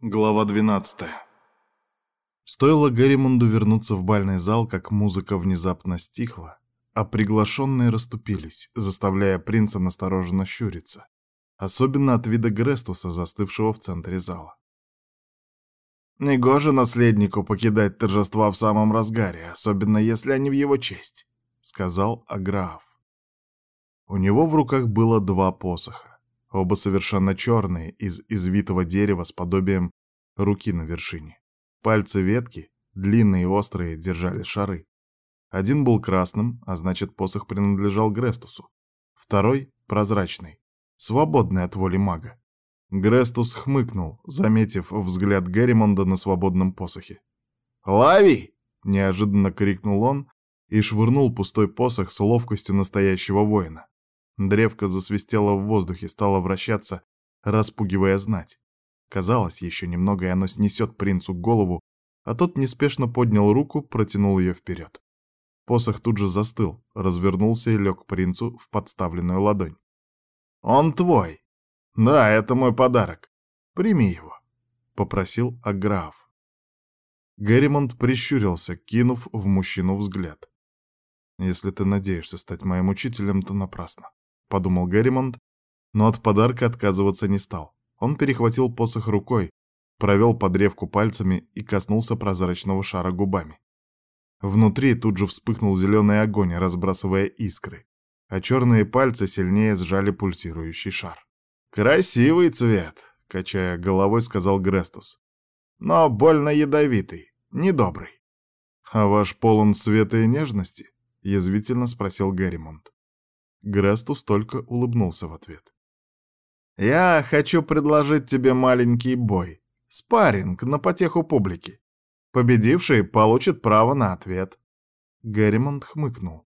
Глава 12. Стоило Гарримонду вернуться в бальный зал, как музыка внезапно стихла, а приглашенные расступились, заставляя принца настороженно щуриться, особенно от вида Грестуса, застывшего в центре зала. «Негоже наследнику покидать торжества в самом разгаре, особенно если они в его честь», — сказал Аграф. У него в руках было два посоха, оба совершенно черные, из извитого дерева с подобием руки на вершине. Пальцы ветки, длинные и острые, держали шары. Один был красным, а значит, посох принадлежал Грестусу. Второй — прозрачный, свободный от воли мага. Грестус хмыкнул, заметив взгляд Герримонда на свободном посохе. «Лови!» — неожиданно крикнул он и швырнул пустой посох с ловкостью настоящего воина. Древко засвистело в воздухе, стало вращаться, распугивая знать. Казалось, еще немного, и оно снесет принцу голову, а тот неспешно поднял руку, протянул ее вперед. Посох тут же застыл, развернулся и лег принцу в подставленную ладонь. «Он твой!» «Да, это мой подарок. Прими его», — попросил Аграф. Герримонт прищурился, кинув в мужчину взгляд. «Если ты надеешься стать моим учителем, то напрасно», — подумал Герримонт, но от подарка отказываться не стал. Он перехватил посох рукой, провел по древку пальцами и коснулся прозрачного шара губами. Внутри тут же вспыхнул зеленый огонь, разбрасывая искры, а черные пальцы сильнее сжали пульсирующий шар. «Красивый цвет», — качая головой, сказал Грестус. «Но больно ядовитый, недобрый». «А ваш полон света и нежности?» — язвительно спросил Гарримонт. Грестус только улыбнулся в ответ. «Я хочу предложить тебе маленький бой. Спарринг на потеху публики. Победивший получит право на ответ». Гарримонт хмыкнул.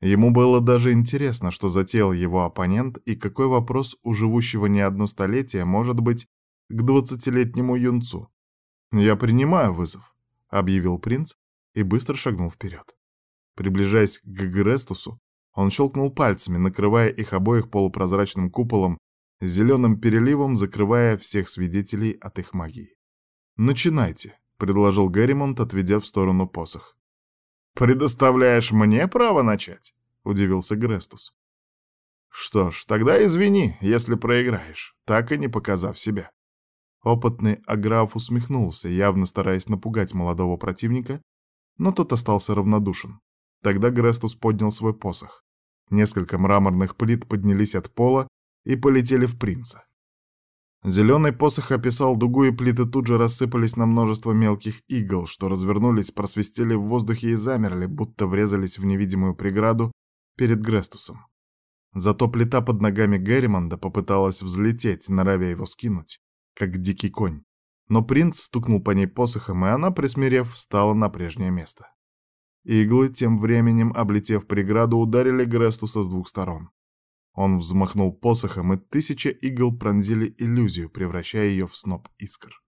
Ему было даже интересно, что затеял его оппонент и какой вопрос у живущего не одно столетие может быть к двадцатилетнему юнцу. «Я принимаю вызов», — объявил принц и быстро шагнул вперед. Приближаясь к Грестусу, он щелкнул пальцами, накрывая их обоих полупрозрачным куполом зеленым переливом, закрывая всех свидетелей от их магии. «Начинайте», — предложил Герримонт, отведя в сторону посох. «Предоставляешь мне право начать?» — удивился Грестус. «Что ж, тогда извини, если проиграешь, так и не показав себя». Опытный Аграф усмехнулся, явно стараясь напугать молодого противника, но тот остался равнодушен. Тогда Грестус поднял свой посох. Несколько мраморных плит поднялись от пола и полетели в принца. Зеленый посох описал дугу, и плиты тут же рассыпались на множество мелких игл, что развернулись, просвистели в воздухе и замерли, будто врезались в невидимую преграду перед Грестусом. Зато плита под ногами Герримонда попыталась взлететь, норовя его скинуть, как дикий конь. Но принц стукнул по ней посохом, и она, присмирев, встала на прежнее место. Иглы, тем временем, облетев преграду, ударили Грестуса с двух сторон. Он взмахнул посохом, и тысяча игл пронзили иллюзию, превращая ее в сноп искр.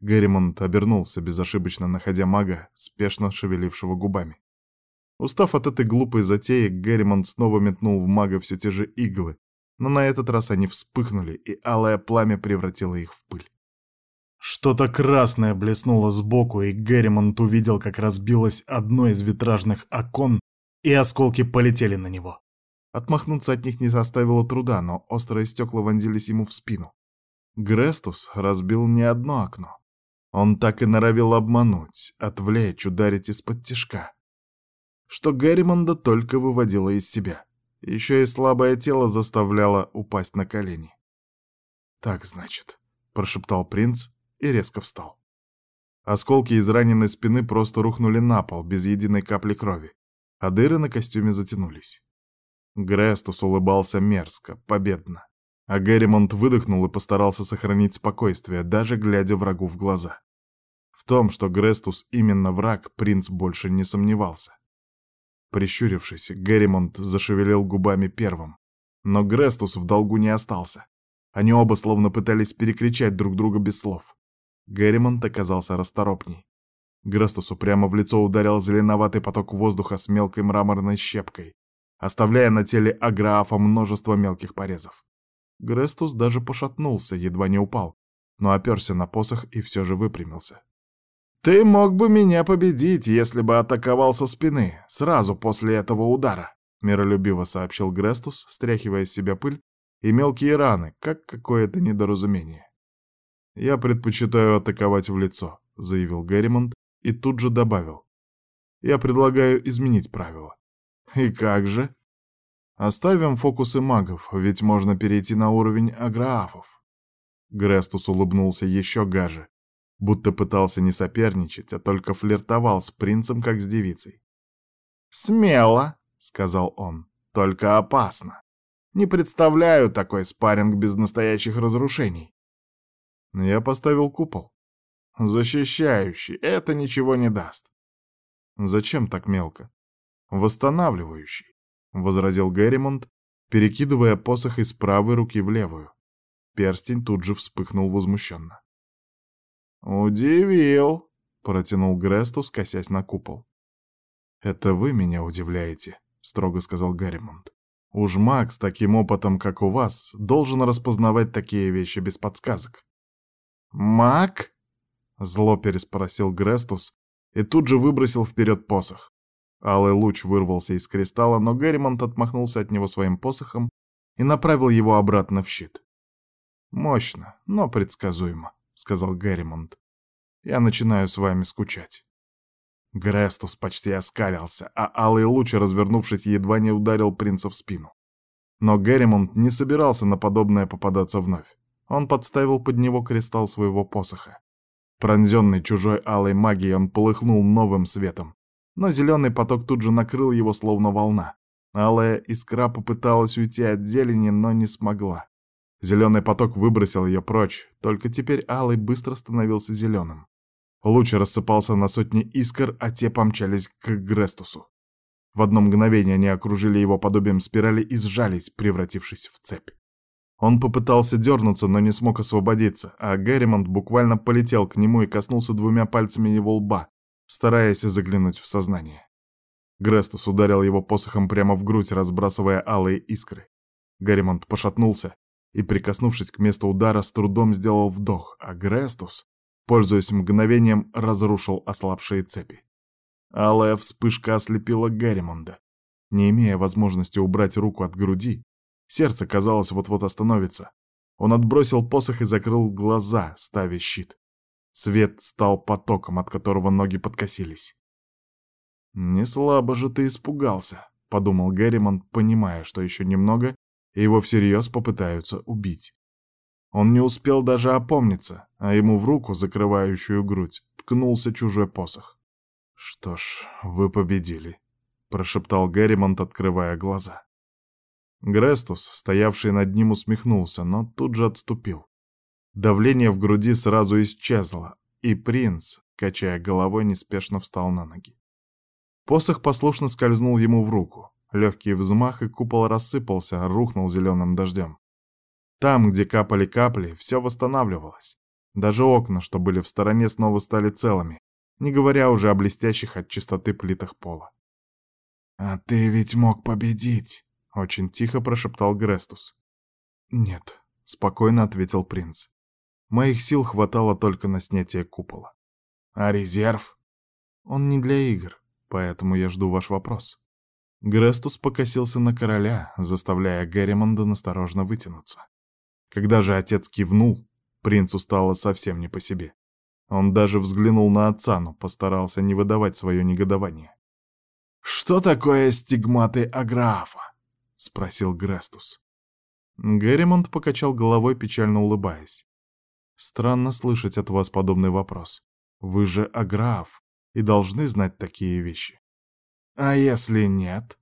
Герримонт обернулся, безошибочно находя мага, спешно шевелившего губами. Устав от этой глупой затеи, Герримонт снова метнул в мага все те же иглы, но на этот раз они вспыхнули, и алое пламя превратило их в пыль. Что-то красное блеснуло сбоку, и Герримонт увидел, как разбилось одно из витражных окон, и осколки полетели на него. Отмахнуться от них не составило труда, но острые стекла вонзились ему в спину. Грестус разбил не одно окно. Он так и норовил обмануть, отвлечь, ударить из-под тишка. Что Герримонда только выводило из себя. Еще и слабое тело заставляло упасть на колени. «Так, значит», — прошептал принц и резко встал. Осколки из раненой спины просто рухнули на пол, без единой капли крови, а дыры на костюме затянулись. Грестус улыбался мерзко, победно. А Герримонт выдохнул и постарался сохранить спокойствие, даже глядя врагу в глаза. В том, что Грестус именно враг, принц больше не сомневался. Прищурившись, Герримонт зашевелил губами первым. Но Грестус в долгу не остался. Они оба словно пытались перекричать друг друга без слов. Герримонт оказался расторопней. Грестусу прямо в лицо ударил зеленоватый поток воздуха с мелкой мраморной щепкой оставляя на теле Аграафа множество мелких порезов. Грестус даже пошатнулся, едва не упал, но оперся на посох и все же выпрямился. «Ты мог бы меня победить, если бы атаковал со спины, сразу после этого удара», — миролюбиво сообщил Грестус, стряхивая с себя пыль и мелкие раны, как какое-то недоразумение. «Я предпочитаю атаковать в лицо», — заявил Герримонт и тут же добавил. «Я предлагаю изменить правила». «И как же?» «Оставим фокусы магов, ведь можно перейти на уровень аграафов». Грестус улыбнулся еще гаже, будто пытался не соперничать, а только флиртовал с принцем, как с девицей. «Смело», — сказал он, — «только опасно. Не представляю такой спарринг без настоящих разрушений». Я поставил купол. Защищающий, это ничего не даст. Зачем так мелко? Восстанавливающий, — возразил Герримонт, перекидывая посох из правой руки в левую. Перстень тут же вспыхнул возмущенно. «Удивил», — протянул Грестус, косясь на купол. «Это вы меня удивляете», — строго сказал Гарримонт. «Уж маг с таким опытом, как у вас, должен распознавать такие вещи без подсказок». «Маг?» — зло переспросил Грестус и тут же выбросил вперед посох. Алый луч вырвался из кристалла, но Гарримонт отмахнулся от него своим посохом и направил его обратно в щит. «Мощно, но предсказуемо», сказал Герримонт. «Я начинаю с вами скучать». Грестус почти оскалился, а Алый Луч, развернувшись, едва не ударил принца в спину. Но Герримонт не собирался на подобное попадаться вновь. Он подставил под него кристалл своего посоха. Пронзенный чужой алой магией, он полыхнул новым светом. Но зеленый поток тут же накрыл его, словно волна. Алая искра попыталась уйти от зелени, но не смогла. Зеленый поток выбросил ее прочь, только теперь алый быстро становился зеленым. Луч рассыпался на сотни искр, а те помчались к Грестусу. В одно мгновение они окружили его подобием спирали и сжались, превратившись в цепь. Он попытался дернуться, но не смог освободиться, а Герримонт буквально полетел к нему и коснулся двумя пальцами его лба, стараясь заглянуть в сознание. Грестус ударил его посохом прямо в грудь, разбрасывая алые искры. Гарримонт пошатнулся, и, прикоснувшись к месту удара, с трудом сделал вдох, а Грестус, пользуясь мгновением, разрушил ослабшие цепи. Алая вспышка ослепила Герримонда. Не имея возможности убрать руку от груди, сердце, казалось, вот-вот остановится. Он отбросил посох и закрыл глаза, ставя щит. Свет стал потоком, от которого ноги подкосились. «Не слабо же ты испугался», — подумал Герримонт, понимая, что еще немного, и его всерьез попытаются убить. Он не успел даже опомниться, а ему в руку, закрывающую грудь, ткнулся чужой посох. «Что ж, вы победили», — прошептал Герримонт, открывая глаза. Грестус, стоявший над ним, усмехнулся, но тут же отступил. Давление в груди сразу исчезло, и принц, качая головой, неспешно встал на ноги. Посох послушно скользнул ему в руку. Легкий взмах, и купол рассыпался, рухнул зеленым дождем. Там, где капали капли, все восстанавливалось. Даже окна, что были в стороне, снова стали целыми, не говоря уже о блестящих от чистоты плитах пола. «А ты ведь мог победить!» — очень тихо прошептал Грестус. «Нет», — спокойно ответил принц. «Моих сил хватало только на снятие купола». «А резерв?» «Он не для игр, поэтому я жду ваш вопрос». Грестус покосился на короля, заставляя Герримонда насторожно вытянуться. Когда же отец кивнул, принцу стало совсем не по себе. Он даже взглянул на отца, но постарался не выдавать свое негодование. «Что такое стигматы Аграфа?» — спросил Грестус. Герримонт покачал головой, печально улыбаясь. «Странно слышать от вас подобный вопрос. Вы же Аграф и должны знать такие вещи. А если нет?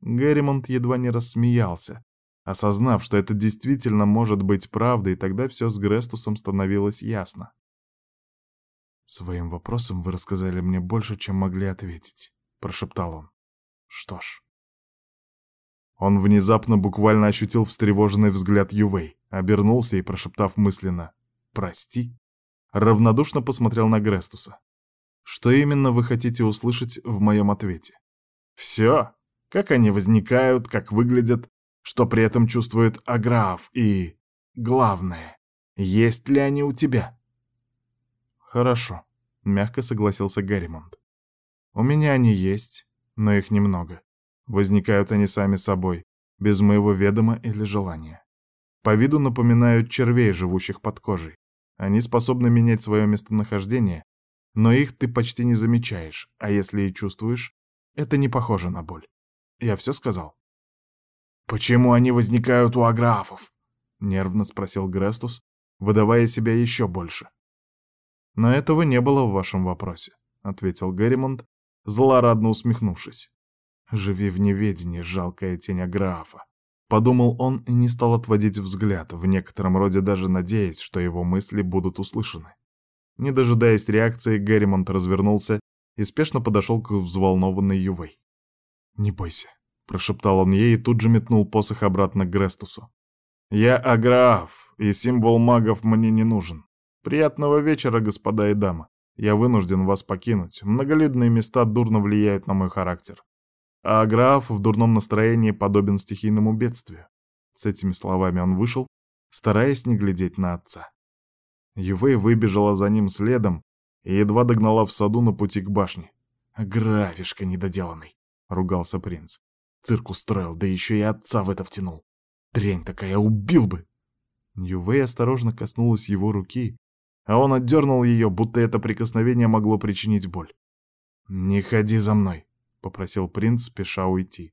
Герримонт едва не рассмеялся, осознав, что это действительно может быть правдой, и тогда все с Грестусом становилось ясно. «Своим вопросом вы рассказали мне больше, чем могли ответить», — прошептал он. «Что ж...» Он внезапно буквально ощутил встревоженный взгляд Ювей, обернулся и, прошептав мысленно «Прости», равнодушно посмотрел на Грестуса. «Что именно вы хотите услышать в моем ответе?» Все. Как они возникают, как выглядят, что при этом чувствует Аграф и... Главное, Есть ли они у тебя?» «Хорошо», — мягко согласился Гарримонт. «У меня они есть, но их немного. Возникают они сами собой, без моего ведома или желания. По виду напоминают червей, живущих под кожей. Они способны менять свое местонахождение, но их ты почти не замечаешь, а если и чувствуешь, это не похоже на боль. Я все сказал. «Почему они возникают у аграфов?» — нервно спросил Грестус, выдавая себя еще больше. «Но этого не было в вашем вопросе», — ответил Герримонт, злорадно усмехнувшись. «Живи в неведении, жалкая тень Аграфа. Подумал он и не стал отводить взгляд, в некотором роде даже надеясь, что его мысли будут услышаны. Не дожидаясь реакции, Герримонт развернулся и спешно подошел к взволнованной Ювей. «Не бойся», — прошептал он ей и тут же метнул посох обратно к Грестусу. «Я Аграф, и символ магов мне не нужен. Приятного вечера, господа и дамы. Я вынужден вас покинуть. Многолюдные места дурно влияют на мой характер. А граф в дурном настроении подобен стихийному бедствию. С этими словами он вышел, стараясь не глядеть на отца. Ювей выбежала за ним следом и едва догнала в саду на пути к башне. «Графишка недоделанный», — ругался принц. «Цирк устроил, да еще и отца в это втянул. Дрянь такая, убил бы!» Ювей осторожно коснулась его руки, а он отдернул ее, будто это прикосновение могло причинить боль. «Не ходи за мной», — попросил принц, спеша уйти.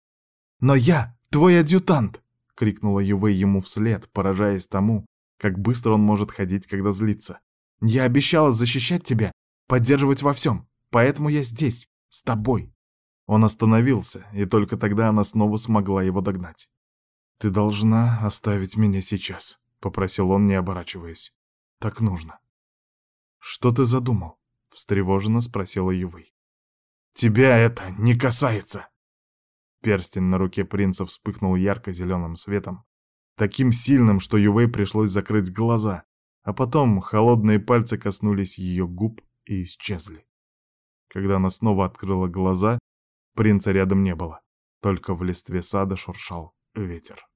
«Но я твой адъютант!» — крикнула Ювей ему вслед, поражаясь тому, как быстро он может ходить, когда злится. «Я обещала защищать тебя, поддерживать во всем, поэтому я здесь, с тобой». Он остановился, и только тогда она снова смогла его догнать. «Ты должна оставить меня сейчас», — попросил он, не оборачиваясь. «Так нужно». «Что ты задумал?» — встревоженно спросила Ювей. Тебя это не касается!» Перстень на руке принца вспыхнул ярко-зеленым светом, таким сильным, что Ювей пришлось закрыть глаза, а потом холодные пальцы коснулись ее губ и исчезли. Когда она снова открыла глаза, принца рядом не было, только в листве сада шуршал ветер.